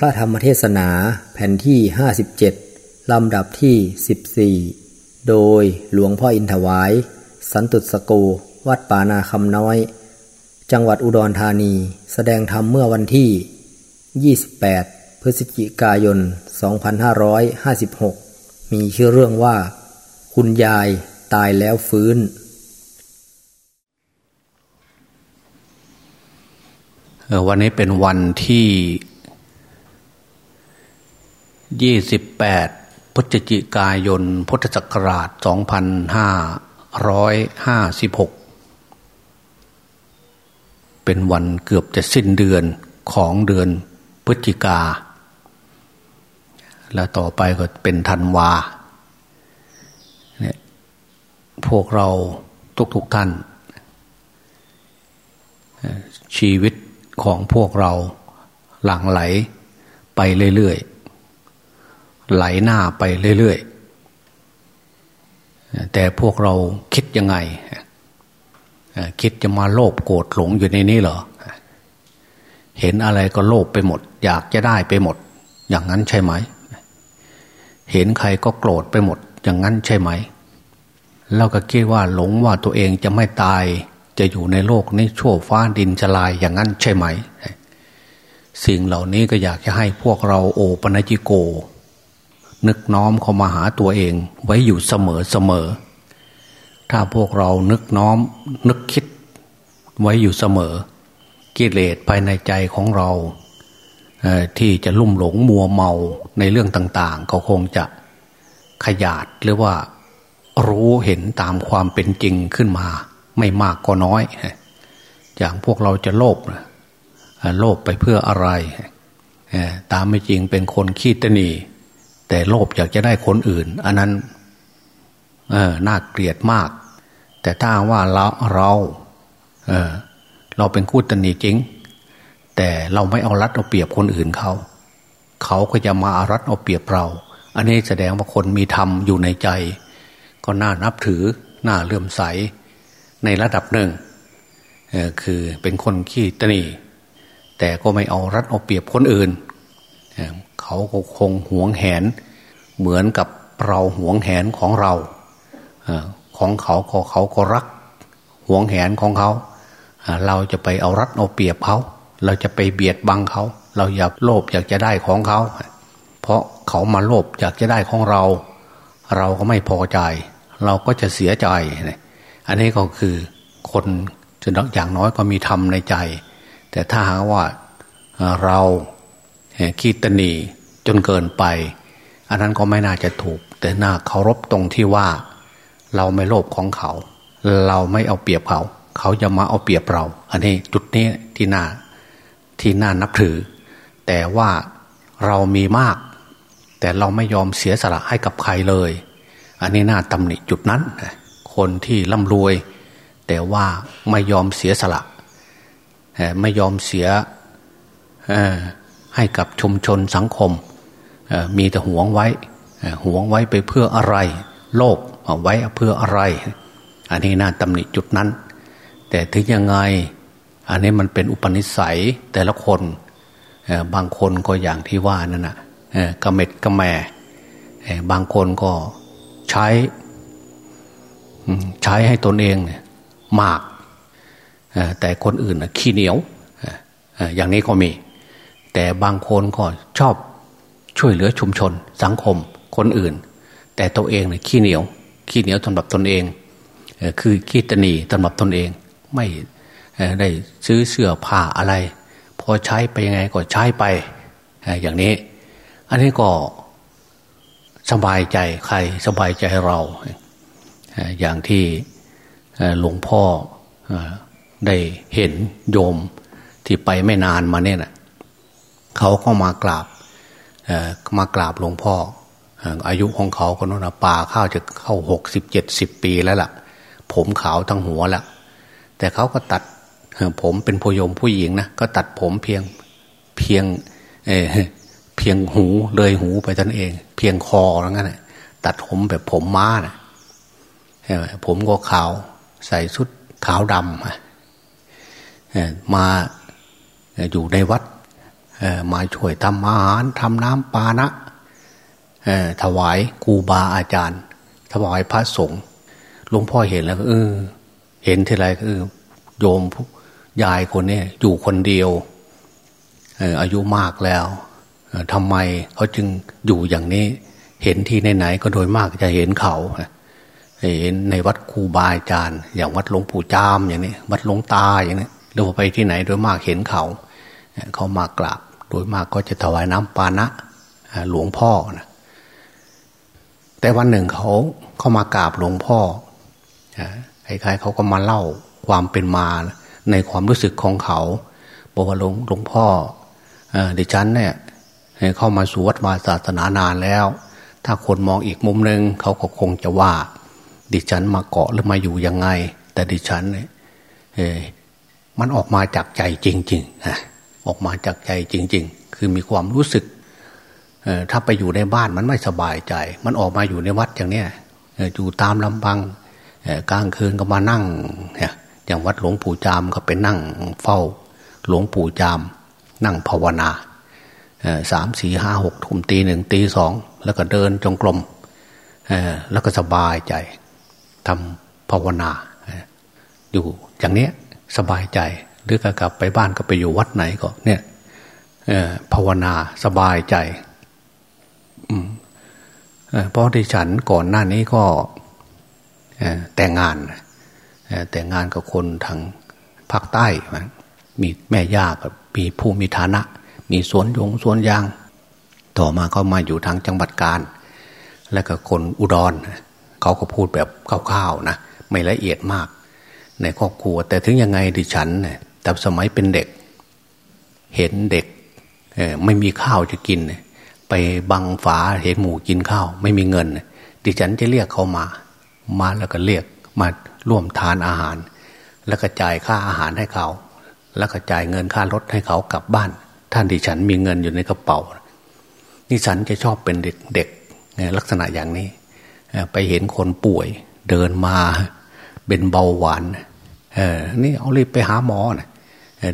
พระธรรมเทศนาแผ่นที่ 57 ลำดับที่ 14 โดยหลวงพ่ออินถวาย สันตุสโก วัดป่านาคำน้อย จังหวัดอุดรธานี แสดงธรรมเมื่อวันที่ 28 พฤศจิกายน 2556 มีชื่อเรื่องว่า คุณยายตายแล้วฟื้น วันนี้เป็นวันที่ ยี่สิบแปดพฤศจิกายน พุทธศักราชสองพันห้าร้อยห้าสิบหกเป็นวันเกือบจะสิ้นเดือนของเดือนพฤศจิกา แล้วต่อไปก็เป็นธันวาเนี่ยพวกเราทุกๆทท่าน ชีวิตของพวกเราหลั่งไหลไปเรื่อยๆ ไหลหน้าไปเรื่อยๆ แต่พวกเราคิดยังไง คิดจะมาโลภโกรธหลงอยู่ในนี้เหรอ เห็นอะไรก็โลภไปหมด อยากจะได้ไปหมด อย่างนั้นใช่ไหม เห็นใครก็โกรธไปหมด อย่างนั้นใช่ไหมเราก็คิดว่าหลงว่าตัวเองจะไม่ตายจะอยู่ในโลกนี้ชั่วฟ้าดินจะลายอย่างนั้นใช่ไหม สิ่งเหล่านี้ก็อยากจะให้พวกเราโอปนัจิโก นึกน้อมเข้ามาหาตัวเอง ไว้อยู่เสมอเสมอ ถ้าพวกเรานึกน้อมนึกคิดไว้อยู่เสมอ กิเลสภายในใจของเรา ที่จะลุ่มหลงมัวเมาในเรื่องต่างๆ เขาคงจะขยาดหรือว่ารู้เห็นตามความเป็นจริงขึ้นมา ไม่มากก็น้อย อย่างพวกเราจะโลภโลภไปเพื่ออะไร ตามไม่จริงเป็นคนขี้ตนี แต่โลภอยากจะได้คนอื่น อันนั้นเออน่าเกลียดมาก แต่ถ้าว่าเราเราเออเราเป็นคู่ตนีจริง แต่เราไม่เอารัดเอาเปรียบคนอื่นเขาเขาก็จะมาอารัดเอาเปรียบเรา อันนี้แสดงว่าคนมีธรรมอยู่ในใจ ก็น่านับถือน่าเลื่อมใสในระดับหนึ่งคือเป็นคนขี้ตนีแต่ก็ไม่เอารัดเอาเปรียบคนอื่น เขาก็คงหวงแหน เหมือนกับเราหวงแหนของเราของเขาก็เขาก็รักหวงแหนของเขา เราจะไปเอารัดเอาเปรียบเขา เราจะไปเบียดบังเขา เราอยากโลภอยากจะได้ของเขา เพราะเขามาโลภอยากจะได้ของเรา เราก็ไม่พอใจ เราก็จะเสียใจ อันนี้ก็คือคนจะอย่างน้อยก็มีธรรมในใจ แต่ถ้าหากว่าเรา ขี้ตนีจนเกินไป อันนั้นก็ไม่น่าจะถูก แต่น่าเคารพตรงที่ว่า เราไม่โลภของเขา เราไม่เอาเปรียบเขา เขาจะมาเอาเปรียบเรา อันนี้จุดนี้ที่น่าที่น่านับถือ แต่ว่าเรามีมาก แต่เราไม่ยอมเสียสละให้กับใครเลย อันนี้น่าตำหนิจุดนั้น คนที่ร่ำรวย แต่ว่าไม่ยอมเสียสละไม่ยอมเสีย ให้กับชุมชนสังคม มีแต่หวงไว้หวงไว้ไปเพื่ออะไร โลกเอาไว้เพื่ออะไร อันนี้น่าตำหนิจุดนั้น แต่ถึงยังไงอันนี้มันเป็นอุปนิสัยแต่ละคนบางคนก็อย่างที่ว่านั่นนะกระเม็ดกระแมบางคนก็ใช้ใช้ให้ตนเองมาก แต่คนอื่นขี้เหนียวอย่างนี้ก็มี แต่บางคนก็ชอบช่วยเหลือชุมชน สังคมคนอื่น แต่ตัวเองเนี่ยขี้เหนียว ขี้เหนียวสำหรับตนเอง คือขี้ตนีสำหรับตนเอง ไม่ได้ซื้อเสื้อผ้าอะไร พอใช้ไปยังไงก็ใช้ไป อย่างนี้ อันนี้ก็สบายใจใครสบายใจเราอย่างที่หลวงพ่อได้เห็นโยมที่ไปไม่นานมาเนี่ยนะ เขาก็มากราบมากราบหลวงพ่อ อายุของเขาก็น่นป่าข้าวจะเข้าหกสิบเจ็ดสิบปีแล้วล่ะ ผมขาวทั้งหัวล้วแต่เขาก็ตัดผมเป็นผู้ยมผู้หญิงนะก็ตัดผมเพียงเพียงเเพียงหูเลยหูไปท่านเอง เพียงคอแล้วงั้นตัดผมแบบผมม้านะผมก็ขาวใส่ชุดขาวดำมาอยู่ในวัด มาช่วยทำอาหารทำน้ำปานะถวายครูบาอาจารย์ ถวายพระสงฆ์หลวงพ่อเห็นแล้วเออเห็นทีไรก็เออโยมยายคนนี้อยู่คนเดียวอายุมากแล้วทำไมเขาจึงอยู่อย่างนี้ เห็นที่ไหนๆก็โดยมากจะเห็นเขาเห็นในวัดครูบาอาจารย์ อย่างวัดหลวงปู่จามอย่างนี้ วัดหลวงตาอย่างนี้หรือว่าไปที่ไหนโดยมากเห็นเขา เขามากราบ โดยมากก็จะถวายน้ำปานะหลวงพ่อนะแต่วันหนึ่งเขาเขามากราบหลวงพ่อคล้ายๆเขาก็มาเล่าความเป็นมาในความรู้สึกของเขาบอกว่าหลวงหลวงพ่อดิฉันเนี่ยเข้ามาสู่วัดวาศาสนานานแล้ว ถ้าคนมองอีกมุมหนึ่งเขาก็คงจะว่า ดิฉันมาเกาะหรือมาอยู่ยังไง แต่ดิฉันเนี่ยมันออกมาจากใจจริงๆ ออกมาจากใจจริง ๆ คือมีความรู้สึกถ้าไปอยู่ในบ้านมันไม่สบายใจ มันออกมาอยู่ในวัดอย่างเนี้ยอยู่ตามลำพังกลางคืนก็มานั่งอย่างวัดหลวงปู่จามก็ไปนั่งเฝ้าหลวงปู่จาม นั่งภาวนาสามสี่ห้าหกทุ่มตีหนึ่งตีสองแล้วก็เดินจงกรมแล้วก็สบายใจทำภาวนา อยู่อย่างเนี้ยสบายใจ หรือก็กลับไปบ้านก็ไปอยู่วัดไหนก็ เนี่ยภาวนาสบายใจเพราะที่ฉันก่อนหน้านี้ก็แต่งงานแต่งงานกับคนทางภาคใต้มีแม่ย่ากับมีผู้มีฐานะ มีสวนยงสวนยาง ต่อมาก็มาอยู่ทางจังหวัดกาญและก็คนอุดรเขาก็พูดแบบคร่าวๆนะไม่ละเอียดมาก ในครอบครัว แต่ถึงยังไงดิฉันเนี่ย แต่สมัยเป็นเด็ก เห็นเด็กไม่มีข้าวจะกิน ไปบังฝาเห็นหมูกินข้าว ไม่มีเงิน ดิฉันจะเรียกเขามา มาแล้วก็เรียกมาร่วมทานอาหาร แล้วก็จ่ายค่าอาหารให้เขา แล้วก็จ่ายเงินค่ารถให้เขากลับบ้าน ท่านดิฉันมีเงินอยู่ในกระเป๋านี่ฉันจะชอบเป็นเด็กเด็กลักษณะอย่างนี้ ไปเห็นคนป่วยเดินมาเป็นเบาหวานเออนี่เอารีบไปหาหมอนะ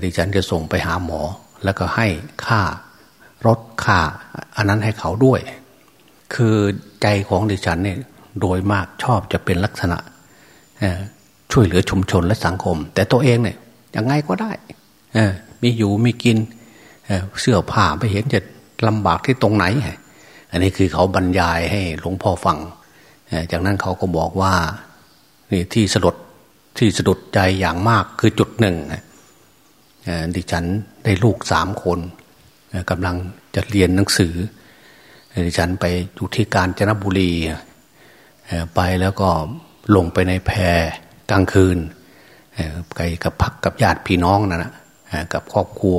ดิฉันจะส่งไปหาหมอ แล้วก็ให้ค่ารถค่า อันนั้นให้เขาด้วย คือใจของดิฉันเนี่ยโดยมากชอบจะเป็นลักษณะช่วยเหลือชุมชนและสังคม แต่ตัวเองเนี่ยยังไงก็ได้มีอยู่มีกินเสื้อผ้าไปเห็นจะลำบากที่ตรงไหน อันนี้คือเขาบรรยายให้หลวงพ่อฟัง จากนั้นเขาก็บอกว่านี่ที่สลดที่สะดุดใจอย่างมากคือจุดหนึ่ง ดิฉันได้ลูกสามคนกำลังจะเรียนหนังสือดิฉันไปอยู่ที่กาญจนบุรีไปแล้วก็ลงไปในแพกลางคืนไปกับพักกับญาติพี่น้องนะนะกับครอบครัว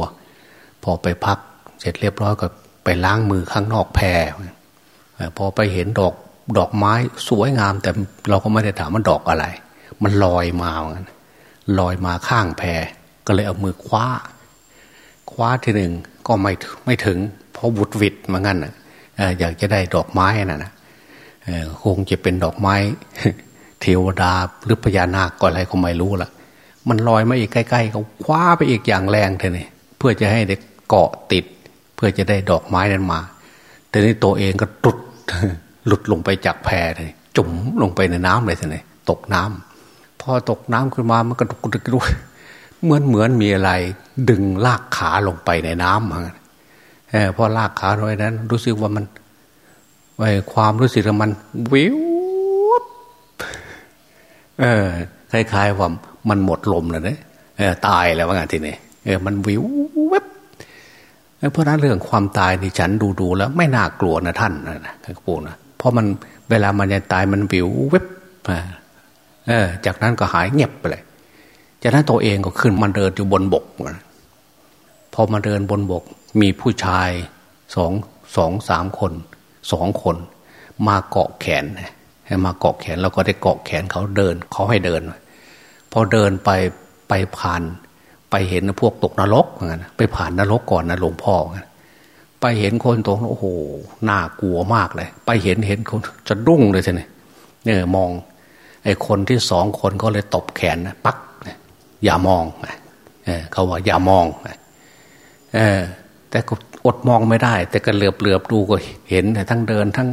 พอไปพักเสร็จเรียบร้อยก็ไปล้างมือข้างนอกแพพอไปเห็นดอกดอกไม้สวยงาม แต่เราก็ไม่ได้ถามมันดอกอะไร มันลอยมาลอยมาข้างแพร ก็เลยเอามือคว้า คว้าทีหนึ่งก็ไม่ไม่ถึง เพราะบุดวิดมางั้นอยากจะได้ดอกไม้น่ะนะคงจะเป็นดอกไม้ เทวดาหรือพญานาคก็อะไรก็ไม่รู้ละมันลอยมาอีกใกล้ๆเขาคว้าไปอีกอย่างแรงเท่นี่เพื่อจะให้เด็กเกาะติด เพื่อจะได้ดอกไม้นั้นมา แต่นี่ตัวเองก็ตุดหลุดลงไปจากแพรเลยจุ่มลงไปในน้ำเลยเท่นี่ตกน้ำพอตกน้ำขึ้นมามันก็ดุกดุกด้วย เหมือนเหมือนมีอะไร ดึงลากขาลงไปในน้ำเหมือนพอลากขาลงไปนั้น รู้สึกว่ามันไอความรู้สึกมันวิวเออคล้ายๆว่ามันหมดลมแล้วเนี่ยตายแล้วว่าไงทีนี้เออมันวิวเว็บเพราะนั้นเรื่องความตายนี่ฉันดูดูแล้ว ไม่น่ากลัวนะท่านนะท่านปูนะเพราะมันเวลามันจะตายมันวิวเว็บเออจากนั้นก็หายเงียบไปเลย จากนั้นตัวเองก็ขึ้นมาเดินอยู่บนบกพอมาเดินบนบก มีผู้ชายสองสองสามคนสองคน มาเกาะแขนให้มาเกาะแขนเราก็ได้เกาะแขนเขาเดินเขาให้เดิน พอเดินไปไปผ่าน ไปเห็นพวกตกนรกเหมือนกันไปผ่านนรกก่อนนะหลวงพ่อไปเห็นคนตรงโอ้โหน่ากลัวมากเลย ไปเห็นเห็นคนจะดุ้งเลยใช่ไหมเนี่ยมองไอ้คนที่สองคนก็เลยตบแขนนะปัก อย่ามองเขาว่าอย่ามองแต่ก็อดมองไม่ได้ แต่ก็เหลือบเหลือบดูก็เห็นทั้งเดินทั้ง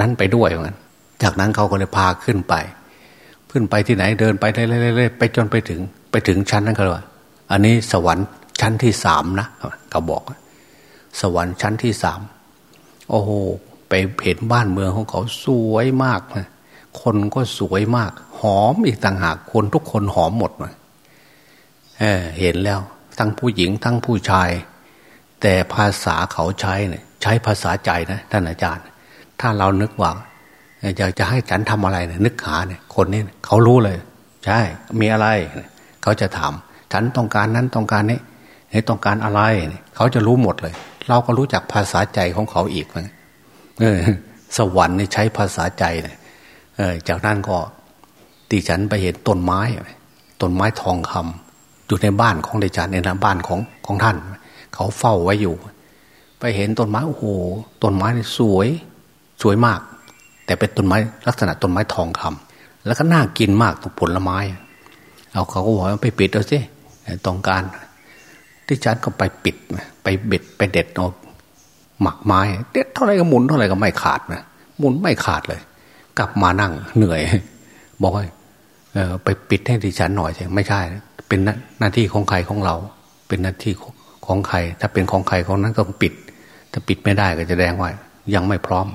นั้นไปด้วยเหมือนกันจากนั้นเขาก็เลยพาขึ้นไป ขึ้นไปที่ไหนเดินไปเรื่อยๆไปจนไปถึง ไปถึงชั้นนั้นเขาว่าอันนี้สวรรค์ชั้นที่สามนะเขาบอก สวรรค์ชั้นที่สามโอ้โหไปเห็นบ้านเมืองของเขาสวยมากนะคนก็สวยมาก หอมอีกต่างหากคนทุกคนหอมหมดเลย เเห็นแล้ว ทั้งผู้หญิงทั้งผู้ชาย แต่ภาษาเขาใช้เนี่ยใช้ภาษาใจนะท่านอาจารย์ ถ้าเรานึกว่าอยากจะให้ฉันทำอะไรเนี่ยนึกหาเนี่ยคนนี้เขารู้เลย ใช่ มีอะไร เขาจะถาม ฉันต้องการนั้นต้องการนี้ให้ต้องการอะไร เขาจะรู้หมดเลย เราก็รู้จักภาษาใจของเขาอีกนะสวรรค์นี่ใช้ภาษาใจเนี่ยจากนั้นก็ตีฉันไปเห็นต้นไม้ต้นไม้ทองคำ อยู่ในบ้านของดิฉันในนะบ้านของของท่าน เขาเฝ้าไว้อยู่ ไปเห็นต้นไม้โอ้โหต้นไม้สวยสวยมาก แต่เป็นต้นไม้ลักษณะต้นไม้ทองคำแล้วก็น่ากินมากตัวผลไม้ เอาเขาก็บอกว่าไปปิดเอาสิต้องการ ที่ฉันก็ไปปิดไปเบ็ดไปเด็ดเอาหมักไม้เด็ดเท่าไรก็หมุนเท่าไรก็ไม่ขาดนะหมุนไม่ขาดเลย กลับมานั่งเหนื่อย บอกว่าไปปิดให้ดิฉันหน่อยใช่ไม่ใช่ เป็นหน้าที่ของใครของเรา เป็นหน้าที่ของใคร ถ้าเป็นของใครของนั้นต้องปิด ถ้าปิดไม่ได้ก็จะแดงว่า ยังไม่พร้อม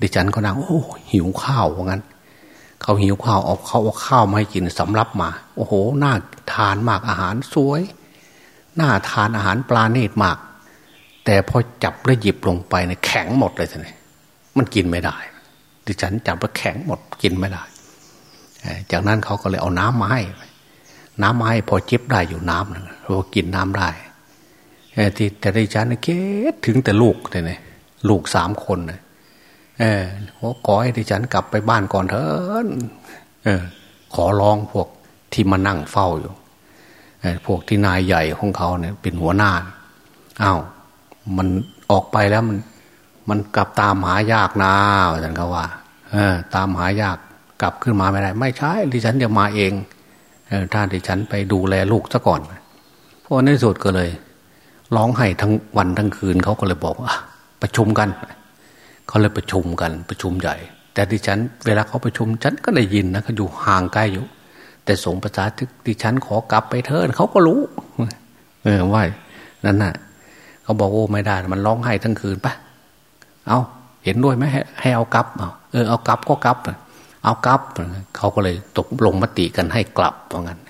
ดิฉันก็นั่งโอ้หิวข้าวว่างั้นเขาหิวข้าวเอาเขาเอาข้าวมาให้กินสำรับมา โอ้โหน่าทานมากอาหารสวยน่าทานอาหารปลาเนตมาก แต่พอจับแล้วหยิบลงไปเนี่ยแข็งหมดเลยท่านมันกินไม่ได้ ดิฉันจับแล้วแข็งหมดกินไม่ได้ จากนั้นเขาก็เลยเอาน้ำมาให้ น้ำมาให้พอจิบได้อยู่น้ำนึงเรากินน้ำได้ที่แต่ดิฉันเคิดถึงแต่ลูกเลยลูกสามคนเลยเออขอให้ดิฉันกลับไปบ้านก่อนเถอะเออ ขอร้องพวกที่มานั่งเฝ้าอยู่พวกที่นายใหญ่ของเขาเนี่ย เป็นหัวหน้าอา้าวมันออกไปแล้วมัน มันกลับตามหายากนะอาจารย์เขาว่า เออ ตามหายากกลับขึ้นมาไม่ได้ ไม่ใช่ดิฉันจะมาเอง ถ้าดิฉันไปดูแลลูกซะก่อนเพราะในสุดก็เลย ร้องไห้ทั้งวันทั้งคืนเขาก็เลยบอกว่าประชุมกันเขาเลยประชุมกันประชุมใหญ่ แต่ดิฉัน เวลาเขาประชุมฉันก็ได้ยินนะเขาอยู่ห่างไกลอยู่ แต่ส่งภาษาที่ฉันขอกลับไปเถิดเขาก็รู้ เออว่านั่นน่ะเขาบอกโอ้ไม่ได้ มันร้องไห้ทั้งคืนปะเอาเห็นด้วยไหมให้เอากลับเออเอากลับก็กลับ เอากลับ เขาก็เลยตกลงมติกันให้กลับว่างั้น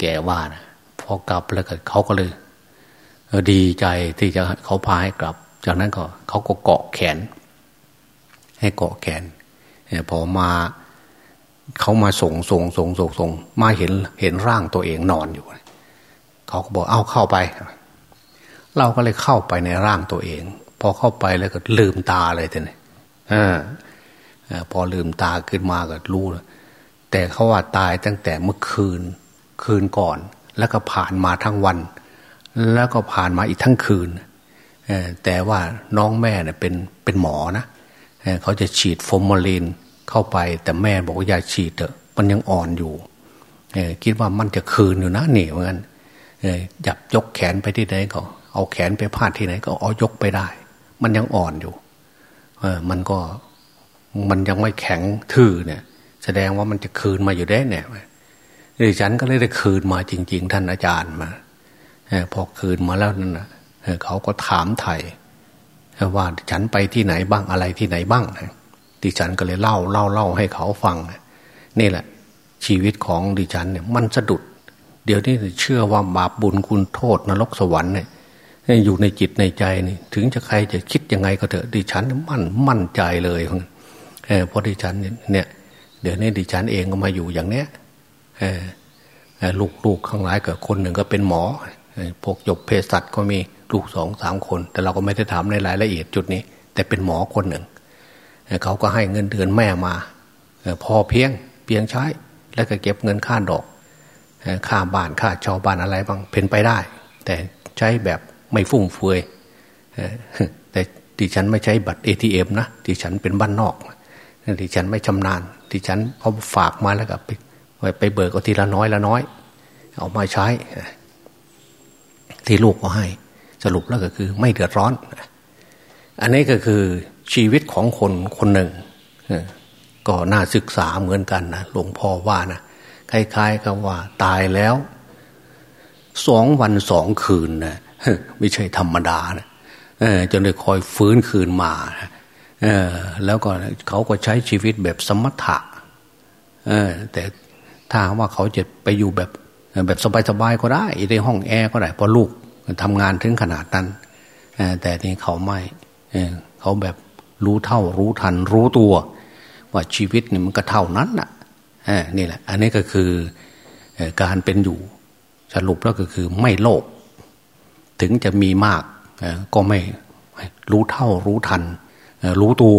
แกว่านะพอกลับแล้วก็เขาก็เลยดีใจที่จะเขาพาให้กลับ จากนั้นก็เขาก็เกาะแขน ให้เกาะแขนพอมาเขามาส่งส่งส่งส่งส่งมาเห็นเห็นร่างตัวเองนอนอยู่เขาก็บอกเอาเข้าไป เราก็เลยเข้าไปในร่างตัวเอง พอเข้าไปแล้วก็ลืมตาเลยทีนี้ พอลืมตาขึ้นมาก็รู้แต่เขาว่าตายตั้งแต่เมื่อคืนคืนก่อน แล้วก็ผ่านมาทั้งวัน แล้วก็ผ่านมาอีกทั้งคืนแต่ว่าน้องแม่เนี่ยเป็นเป็นหมอนะเขาจะฉีดฟอร์มาลีนเข้าไป แต่แม่บอกว่าอย่าฉีดเถอะมันยังอ่อนอยู่คิดว่ามันจะคืนอยู่นะเหนียวงั้นจับยกแขนไปที่ไหนก็ เอาแขนไปพาดที่ไหนก็เอายกไปได้ มันยังอ่อนอยู่มันก็ มันยังไม่แข็งทื่อเนี่ย แสดงว่ามันจะคืนมาอยู่ได้เนี่ยดิฉันก็เลยได้คืนมาจริง ๆ ท่านอาจารย์มาพอคืนมาแล้วนั่นนะเขาก็ถามไทยว่าฉันไปที่ไหนบ้างอะไรที่ไหนบ้างดิฉันก็เลยเล่าเล่าเล่าให้เขาฟังนี่แหละ ชีวิตของดิฉันเนี่ย มันสะดุด เดี๋ยวนี้เชื่อว่าบาปบุญคุณโทษนรกสวรรค์เนี่ยอยู่ในจิตในใจนี่ ถึงจะใครจะคิดยังไงก็เถอะดิฉันมั่นมั่นใจเลย เพราะดิฉันเนี่ยเดี๋ยวนี้ดิฉันเองก็มาอยู่อย่างเนี้ยลูกลูกข้างหลายกับคนหนึ่งก็เป็นหมอพวกหยบเภสัชก็มีลูกสองสามคน แต่เราก็ไม่ได้ถามในรายละเอียดจุดนี้ แต่เป็นหมอคนหนึ่งเขาก็ให้เงินเดือนแม่มาพอเพียงเพียงใช้ แล้วก็เก็บเงินค่าดอกค่าบ้านค่าชาวบ้านอะไรบ้างเป็นไปได้ แต่ใช้แบบไม่ฟุ่มเฟือยแต่ดิฉันไม่ใช้บัตรเอทีเอ็มนะดิฉันเป็นบ้านนอก ดิฉันไม่ชำนาญดิฉันเขาฝากมาแล้วก็ไปไปเบิกเอาทีละน้อยละน้อย เอามาใช้ ที่ลูกก็ให้ สรุปแล้วก็คือ ไม่เดือดร้อน อันนี้ก็คือชีวิตของคนคนหนึ่งก็น่าศึกษาเหมือนกันนะหลวงพ่อว่านะคล้ายๆกับว่า ตายแล้วสองวันสองคืนนะไม่ใช่ธรรมดานะจนได้คอยฟื้นคืนมา แล้วก็เขาก็ใช้ชีวิตแบบสมถะแต่ถ้าว่าเขาจะไปอยู่แบบแบบสบายๆก็ได้ในห้องแอร์ก็ได้เพราะลูกทำงานถึงขนาดนั้นแต่นี่เขาไม่เขาแบบรู้เท่ารู้ทันรู้ตัว ว่าชีวิตนี่มันก็เท่านั้นน่ะนี่แหละ อันนี้ก็คือการเป็นอยู่สรุปแล้วก็คือไม่โลภถึงจะมีมากก็ไม่รู้เท่ารู้ทัน รู้ตัว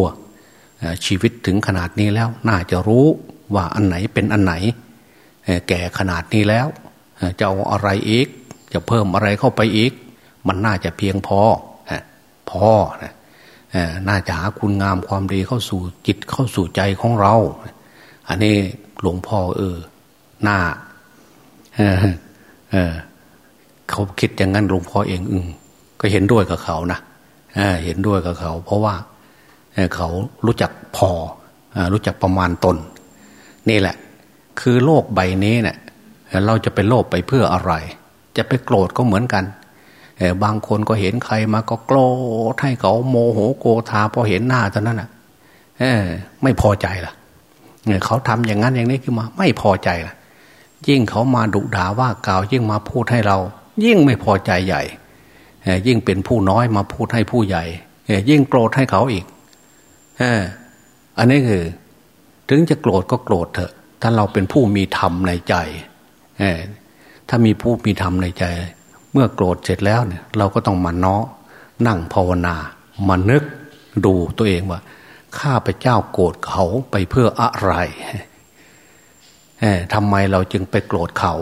ชีวิตถึงขนาดนี้แล้ว น่าจะรู้ว่าอันไหนเป็นอันไหน แก่ขนาดนี้แล้ว จะเอาอะไรอีก จะเพิ่มอะไรเข้าไปอีก มันน่าจะเพียงพอพอนะน่าจะหาคุณงามความดีเข้าสู่จิตเข้าสู่ใจของเรา อันนี้หลวงพ่อเออหน้าเขาคิดอย่างนั้นหลวงพ่อเองอก็เห็นด้วยกับเขานะเห็นด้วยกับเขา เพราะว่า เขารู้จักพอรู้จักประมาณตน นี่แหละ คือโลกใบนี้เนะี่ยเราจะไปโลภไปเพื่ออะไร จะไปโกรธก็เหมือนกันบางคนก็เห็นใครมาก็โกรธให้เขาโมโหโกธาพอเห็นหน้าเท่านั้นอะไม่พอใจล่ะเขาทำอย่างนั้นอย่างนี้ขึ้นมา ไม่พอใจล่ะ ยิ่งเขามาดุด่าว่ากล่าวยิ่งมาพูดให้เรา ยิ่งไม่พอใจใหญ่ยิ่งเป็นผู้น้อยมาพูดให้ผู้ใหญ่ยิ่งโกรธให้เขาอีก อันนี้คือ ถึงจะโกรธก็โกรธเถอะ ถ้าเราเป็นผู้มีธรรมในใจถ้ามีผู้มีธรรมในใจ เมื่อโกรธเสร็จแล้วเนี่ย เราก็ต้องมาเนาะนั่งภาวนามานึกดูตัวเองว่าข้าพเจ้าโกรธเขาไปเพื่ออะไรทำไมเราจึงไปโกรธเขา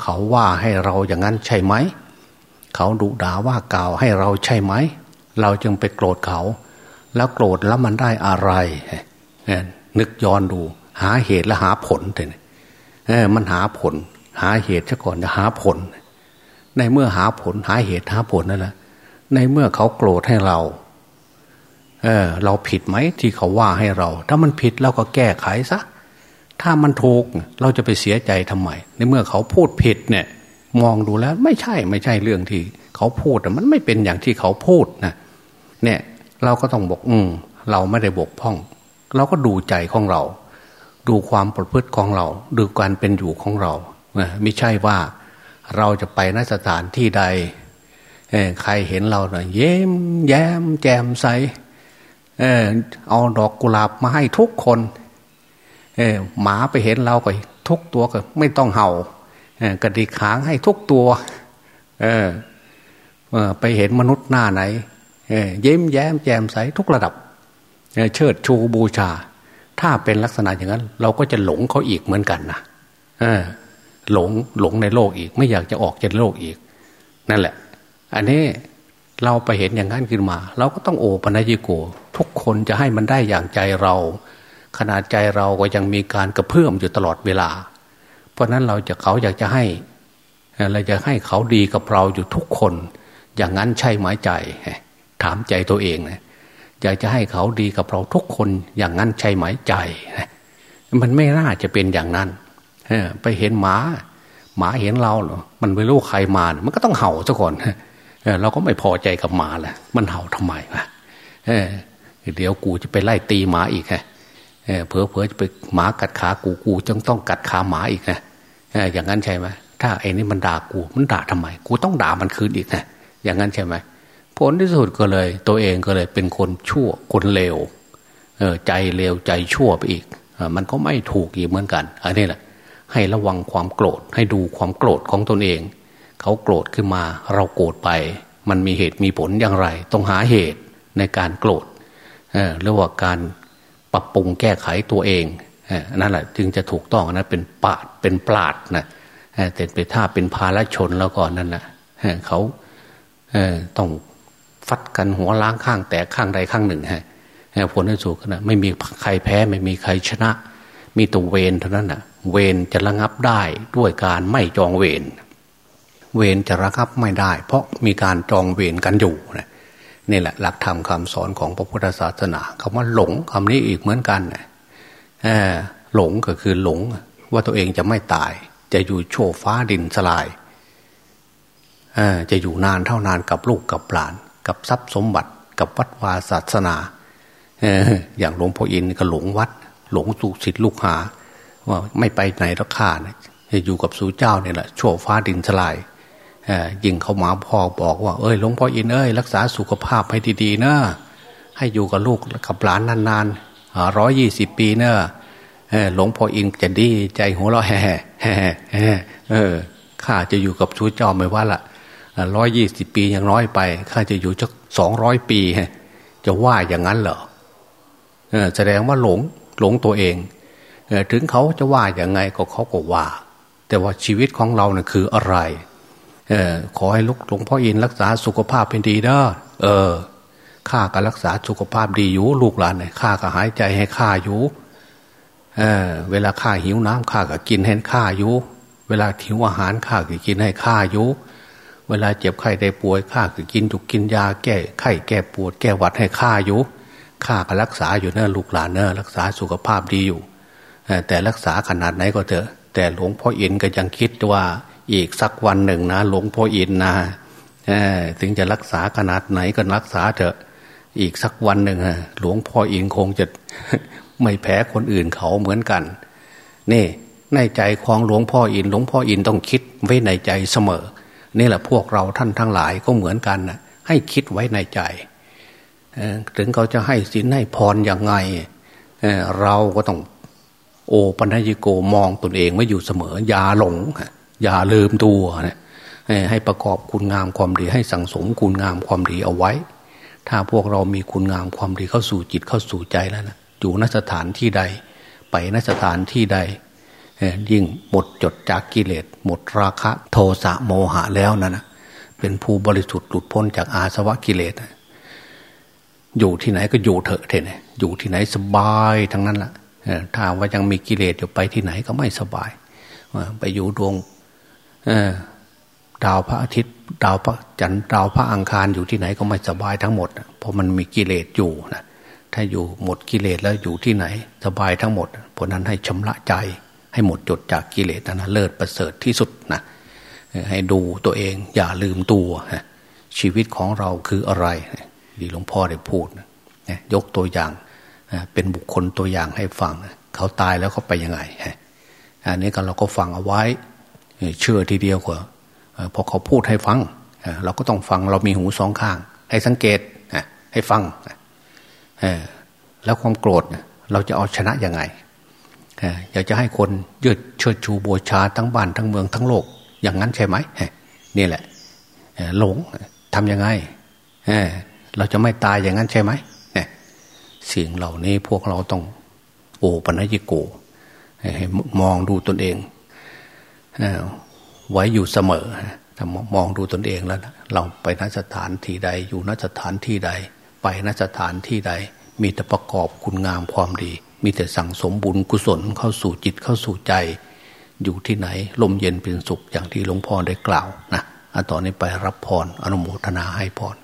เขาว่าให้เราอย่างนั้นใช่ไหม เขาดุด่าว่ากล่าวให้เราใช่ไหม เราจึงไปโกรธเขา แล้วโกรธแล้วมันได้อะไรนึกย้อนดู หาเหตุและหาผลเถอะมันหาผล หาเหตุซะก่อนจะหาผล ในเมื่อหาผล หาเหตุหาผลนั่นแหละในเมื่อเขาโกรธให้เรา เออ เราผิดไหมที่เขาว่าให้เรา ถ้ามันผิดเราก็แก้ไขซะถ้ามันถูกเราจะไปเสียใจทำไม ในเมื่อเขาพูดผิดเนี่ย มองดูแล้วไม่ใช่ไม่ใช่เรื่องที่ เขาพูดแต่มันไม่เป็นอย่างที่เขาพูดนะเนี่ย เราก็ต้องบอกอืมเราไม่ได้บกพร่อง เราก็ดูใจของเรา ดูความประพฤติของเรา ดูการเป็นอยู่ของเราไม่ใช่ว่าเราจะไปนสถานที่ใดใครเห็นเราเน่ยเย้มแย้มแจ่มใสเออเอาดอกกุหลาบมาให้ทุกคน เออหมาไปเห็นเราก็ทุกตัวก็ ไม่ต้องเห่ากระดิกขางให้ทุกตัว เออไปเห็นมนุษย์หน้าไหน เย้มแย้มแจ่มใสทุกระดับเชิดชูบูชา ถ้าเป็นลักษณะอย่างนั้น เราก็จะหลงเขาอีกเหมือนกันนะหลงหลงในโลกอีก ไม่อยากจะออกจากโลกอีก นั่นแหละ อันนี้เราไปเห็นอย่างนั้นขึ้นมา เราก็ต้องโอปัญญิโก ทุกคนจะให้มันได้อย่างใจเรา ขนาดใจเราก็ยังมีการกระเพื่อมอยู่ตลอดเวลา เพราะนั้นเราจะเขาอยากจะให้เราจะให้เขาดีกับเราอยู่ทุกคน อย่างนั้นใช่ไหมใจ ถามใจตัวเองนะอยากจะให้เขาดีกับเราทุกคนอย่างนั้นใช่ไหมใจมันไม่น่าจะเป็นอย่างนั้นไปเห็นหมา หมาเห็นเราเหรอมันไม่รู้ใครมา มันก็ต้องเห่าซะก่อนเราก็ไม่พอใจกับหมาแหละมันเห่าทำไมวะเดี๋ยวกูจะไปไล่ตีหมาอีกฮะเผลอเผลอจะไปหมากัดขากูกูจึงต้องกัดขาหมาอีกนะอย่างนั้นใช่ไหมถ้าไอ้นี่มันด่ากูมันด่าทำไม กูต้องด่ามันคืนอีกนะอย่างนั้นใช่ไหม ผลที่สุดก็เลย ตัวเองก็เลยเป็นคนชั่วคนเลวใจเลวใจชั่วไปอีกมันก็ไม่ถูกอีกเหมือนกัน อันนี้แหละ ให้ระวังความโกรธ ให้ดูความโกรธของตนเอง เขาโกรธขึ้นมาเราโกรธไป มันมีเหตุมีผลอย่างไร ต้องหาเหตุในการโกรธเรียกว่าการปรับปรุงแก้ไขตัวเองนั่นแหละจึงจะถูกต้องนะเป็นปาดเป็นปราดนะแต่ไปถ้าเป็นภาลชนแล้วก่อนนั่นนะเขาต้อง ฟัดกันหัวล้างข้างแต่ข้างใดข้างหนึ่งฮะผลที่สุดนะไม่มีใครแพ้ ไม่มีใครชนะ มีตัวเวรเท่านั้นนะเวรจะระงับได้ด้วยการไม่จองเวรเวรจะระงับไม่ได้ เพราะมีการจองเวรกันอยู่นะนี่แหละ หลักธรรมคาสอนของพระพุทธศาสนาคำว่าหลงคำนี้อีกเหมือนกันนะหลงก็คือหลง ว่าตัวเองจะไม่ตาย จะอยู่โชว์ฟ้าดินสลายจะอยู่นานเท่านานกับลูกกับหลาน กับทรัพย์สมบัติ กับวัดวาศาสนาอย่างหลวงพ่ออินก็หลงวัด หลงสุสิทธิลูกหา ว่าไม่ไปไหนรักข้าอยู่กับสู่เจ้าเนี่ยแหละโชว์ฟ้าดินสลายยิงเขาหมาพ่อบอกว่าเอ้ยหลวงพ่ออินเอ้ยรักษาสุขภาพให้ดีๆนะให้อยู่กับลูกกับหลานนานๆร้อยยี่สิบปีเนอะหลวงพ่ออินจะดีใจหัวเราะแห่แห่เออข้าจะอยู่กับชูเจ้าไม่ว่าละ ร้อยยี่สิบปียังน้อยไปข้าจะอยู่จักสองร้อยปี จะว่าอย่างนั้นเหรอแสดงว่าหลงหลงตัวเองถึงเขาจะว่าอย่างไงก็เขาก็ว่า แต่ว่าชีวิตของเราเนี่ยคืออะไรออขอให้ลูกหลวงพ่ออินรักษาสุขภาพเป็นดีเด้อเออข้าก็รักษาสุขภาพดีอยู่ลูกหลานเนี่ยข้าก็หายใจให้ข้าอยู่เออเวลาข้าหิวน้ำข้าก็กินให้ข้าอยู่เวลาหิวอาหารข้าก็กินให้ข้าอยู่ เวลาเจ็บไข้ได้ป่วยข้าก็กินจุกกินยาแก้ไข้แก้ปวด แก้หวัดให้ข้าอยู่ข้าก็รักษาอยู่เนอะลูกหลานเนอะรักษาสุขภาพดีอยู่ แต่รักษาขนาดไหนก็เถอะ แต่หลวงพ่ออินก็ยังคิดว่าอีกสักวันหนึ่งนะ หลวงพ่ออินนะถึงจะรักษาขนาดไหนก็รักษาเถอะอีกสักวันหนึ่งหลวงพ่ออินคงจะไม่แพ้คนอื่นเขาเหมือนกัน นี่ในใจของหลวงพ่ออินหลวงพ่ออินต้องคิดไว้ในใจเสมอ นี่แหละพวกเราท่านทั้งหลายก็เหมือนกันนะให้คิดไว้ในใจถึงเขาจะให้สินให้พรอย่างไงเราก็ต้องโอปัญญิโกมองตนเองไว้อยู่เสมอ อย่าหลง อย่าลืมตัวนะให้ประกอบคุณงามความดี ให้สั่งสมคุณงามความดีเอาไว้ ถ้าพวกเรามีคุณงามความดีเข้าสู่จิตเข้าสู่ใจแล้วนะอยู่นสถานที่ใด ไปนสถานที่ใด ยิ่งหมดจดจากกิเลสหมดราคะโทสะโมหะแล้วนะนะเป็นผู้บริสุทธิ์หลุดพ้นจากอาสวะกิเลสอยู่ที่ไหนก็อยู่เถอะเถอะอยู่ที่ไหนสบายทั้งนั้นละ่ะถ้าว่ายังมีกิเลสอยู่ไปที่ไหนก็ไม่สบายไปอยู่ดวงดาวพระอาทิตย์ดาวพระจันทร์ดาวพระอังคารอยู่ที่ไหนก็ไม่สบายทั้งหมดเพราะมันมีกิเลสอยู่นะถ้าอยู่หมดกิเลสแล้วอยู่ที่ไหน สบายทั้งหมด เพราะนั้นให้ชำระใจ ให้หมดจดจากกิเลสนะเลิศประเสริฐที่สุดนะให้ดูตัวเองอย่าลืมตัวชีวิตของเราคืออะไรดีหลวงพ่อได้พูดนะยกตัวอย่างเป็นบุคคลตัวอย่างให้ฟังเขาตายแล้วเขาไปยังไงอันนี้ก็เราก็ฟังเอาไว้เชื่อทีเดียวกว่าพอเขาพูดให้ฟังเราก็ต้องฟังเรามีหูสองข้าง ให้สังเกตให้ฟังแล้วความโกรธเราจะเอาชนะยังไง อยากจะให้คนยืดเชิดชูบูชาทั้งบ้านทั้งเมืองทั้งโลก อย่างนั้นใช่ไหมนี่แหละหลงทำยังไงเราจะไม่ตายอย่างนั้นใช่ไหมสิ่งเหล่านี้พวกเราต้องโอปัญญิโกให้มองดูตนเองไว้อยู่เสมอถ้ามองดูตนเองแล้ว เราไปนสถานที่ใด อยู่นสถานที่ใด ไปนสถานที่ใด มีแต่ประกอบคุณงามความดี มีแต่สั่งสมบุญกุศลเข้าสู่จิตเข้าสู่ใจ อยู่ที่ไหนลมเย็นเป็นสุขอย่างที่หลวงพ่อได้กล่าวนะอันต่อนนี้ไปรับพรอนุโมทนาให้พร